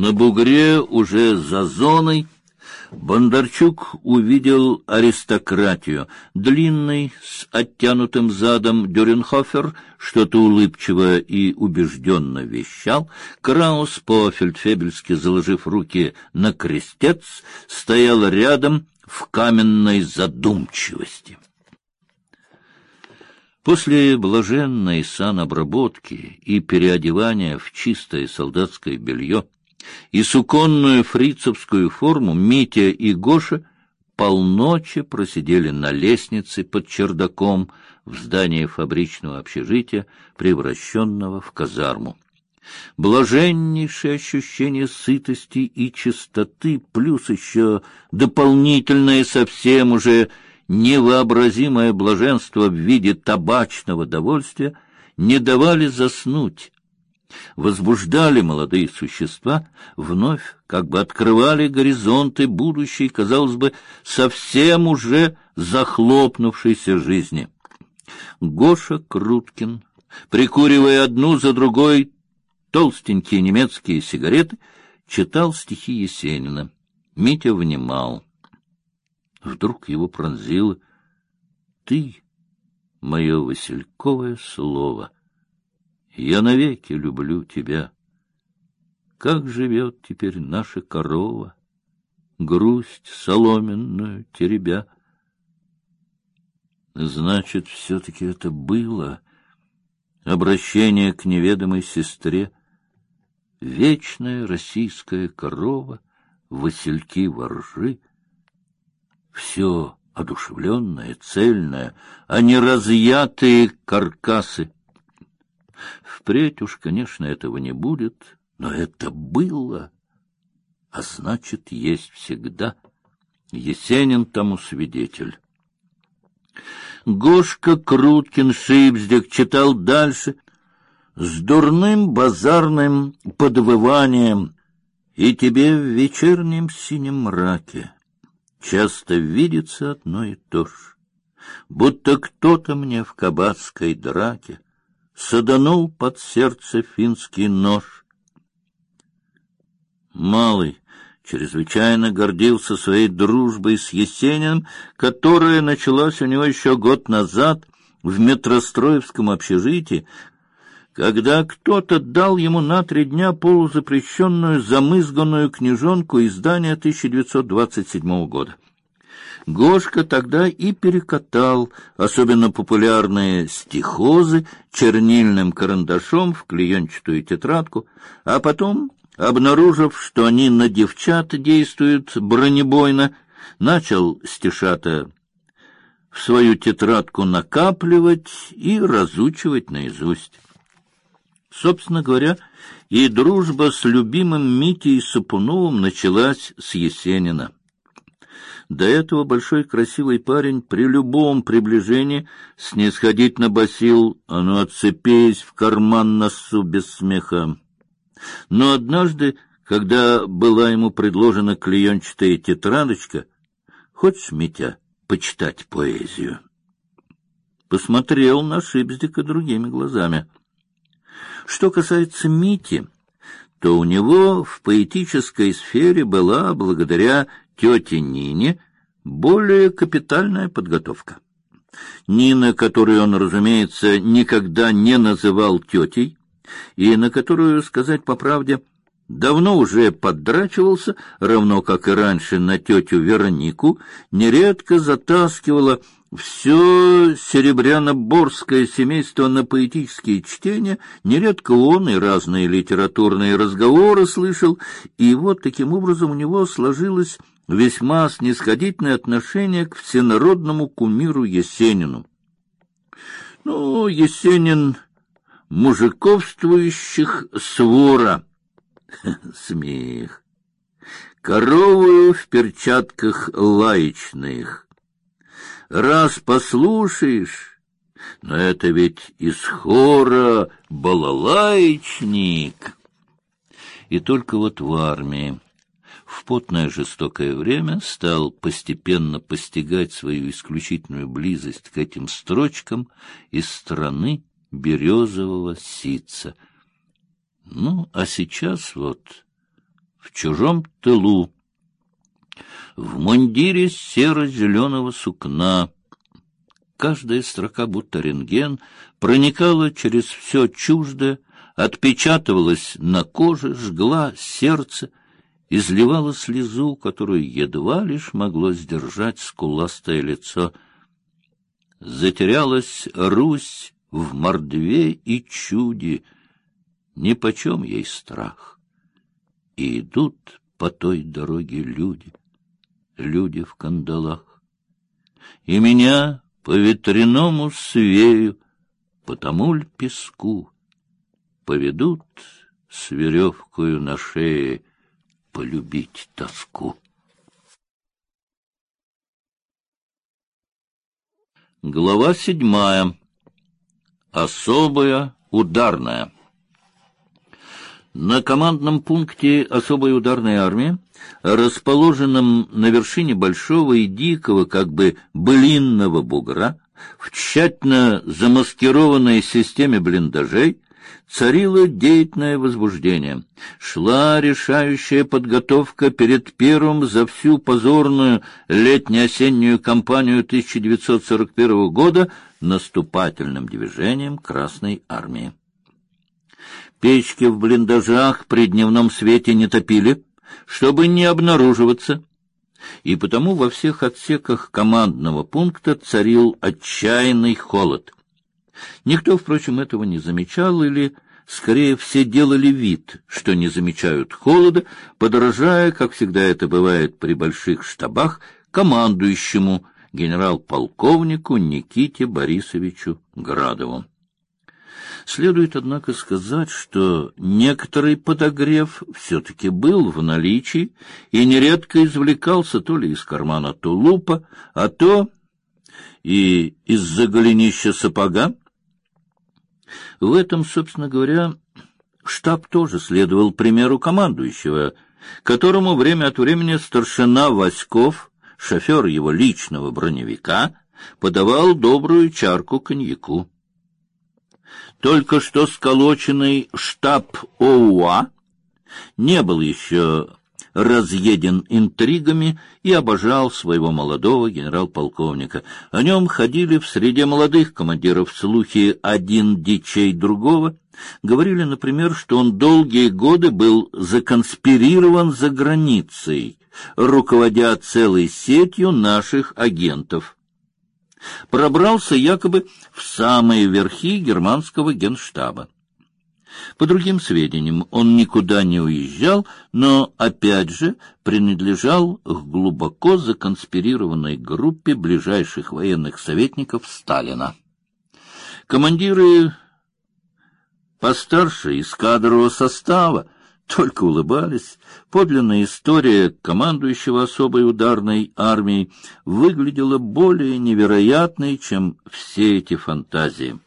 На бугре уже за зоной Бондарчук увидел аристократию. Длинный, с оттянутым задом Дюренхофер что-то улыбчиво и убежденно вещал. Краус по-фельдфебельски, заложив руки на крестец, стоял рядом в каменной задумчивости. После блаженной санобработки и переодевания в чистое солдатское белье и суконную фрицевскую форму Митя и Гоша полночи просидели на лестнице под чердаком в здании фабричного общежития, превращенного в казарму. Блаженнейшее ощущение сытости и чистоты, плюс еще дополнительное совсем уже невообразимое блаженство в виде табачного довольствия не давали заснуть, возбуждали молодые существа, вновь как бы открывали горизонты будущей, казалось бы, совсем уже захлопнувшейся жизни. Гоша Круткин, прикуривая одну за другой толстенькие немецкие сигареты, читал стихи Есенина. Митя внимал. Вдруг его пронзило: "Ты, мое васильковое слово". Я навеки люблю тебя. Как живет теперь наша корова, грусть соломенную теребя? Значит, все-таки это было обращение к неведомой сестре, вечная российская корова, васильки воржи, все одушевленное, цельное, а не разъятые каркасы. Впредь уж, конечно, этого не будет, но это было, а значит, есть всегда. Есенин тому свидетель. Гошка Круткин Шипздик читал дальше с дурным базарным подвыванием, и тебе в вечернем синем мраке часто видится одно и то же, будто кто-то мне в кабацкой драке саданул под сердце финский нож. Малый чрезвычайно гордился своей дружбой с Есениным, которая началась у него еще год назад в метростроевском общежитии, когда кто-то дал ему на три дня полузапрещенную замызганную книжонку издания 1927 года. Гошка тогда и перекатал особенно популярные стихозы чернильным карандашом в клеенчатую тетрадку, а потом, обнаружив, что они на девчат действуют бронебойно, начал стишата в свою тетрадку накапливать и разучивать наизусть. Собственно говоря, и дружба с любимым Митей Сапуновым началась с Есенина. До этого большой красивый парень при любом приближении снисходительно басил «А ну, отцепись в карман носу без смеха!» Но однажды, когда была ему предложена клеенчатая тетрадочка, «Хочешь, Митя, почитать поэзию?» Посмотрел на Шипздика другими глазами. Что касается Мити, то у него в поэтической сфере была, благодаря тете Нине более капитальная подготовка. Нина, которую он, разумеется, никогда не называл тетей, и на которую, сказать по правде, давно уже поддрачивался, равно как и раньше на тетю Веронику, нередко затаскивала все серебряно-борское семейство на поэтические чтения, нередко он и разные литературные разговоры слышал, и вот таким образом у него сложилось весьма снисходительное отношение к всенародному кумиру Есенину. Ну, Есенин мужиковствующих свора. Смех. Корову в перчатках лаечных. Раз послушаешь, но это ведь из хора балалаечник. И только вот в армии потное жестокое время стал постепенно постигать свою исключительную близость к этим строчкам из страны березового сица. Ну, а сейчас вот в чужом тылу, в мундире серо-зеленого сукна. Каждая строка, будто рентген, проникала через все чуждое, отпечатывалась на коже, жгла сердце, изливала слезу, которую едва лишь могло сдержать скуластое лицо. Затерялась Русь в мордве и чуде, нипочем ей страх. И идут по той дороге люди, люди в кандалах. И меня по ветряному свею, по тому ль песку поведут с веревкою на шее полюбить тоску. Глава седьмая. Особая ударная. На командном пункте особой ударной армии, расположенном на вершине большого и дикого, как бы блинного бугра, в тщательно замаскированной системе блиндажей, царило деятельное возбуждение. Шла решающая подготовка перед первым за всю позорную летне-осеннюю кампанию 1941 года наступательным движением Красной армии. Печки в блиндажах при дневном свете не топили, чтобы не обнаруживаться, и потому во всех отсеках командного пункта царил отчаянный холод. Никто, впрочем, этого не замечал или, скорее, все делали вид, что не замечают холода, подражая, как всегда это бывает при больших штабах, командующему генерал-полковнику Никите Борисовичу Градову. Следует, однако, сказать, что некоторый подогрев все-таки был в наличии и нередко извлекался то ли из кармана тулупа, а то и из-за голенища сапога. В этом, собственно говоря, штаб тоже следовал примеру командующего, которому время от времени старшина Васьков, шофер его личного броневика, подавал добрую чарку коньяку. Только что сколоченный штаб ОУА не был еще разъеден интригами и обожал своего молодого генерал-полковника. О нем ходили в среде молодых командиров слухи один дичей другого. Говорили, например, что он долгие годы был законспирирован за границей, руководя целой сетью наших агентов пробрался якобы в самые верхи германского генштаба. По другим сведениям, он никуда не уезжал, но опять же принадлежал к глубоко законспирированной группе ближайших военных советников Сталина. Командиры постарше из кадрового состава только улыбались. Подлинная история командующего особой ударной армией выглядела более невероятной, чем все эти фантазии.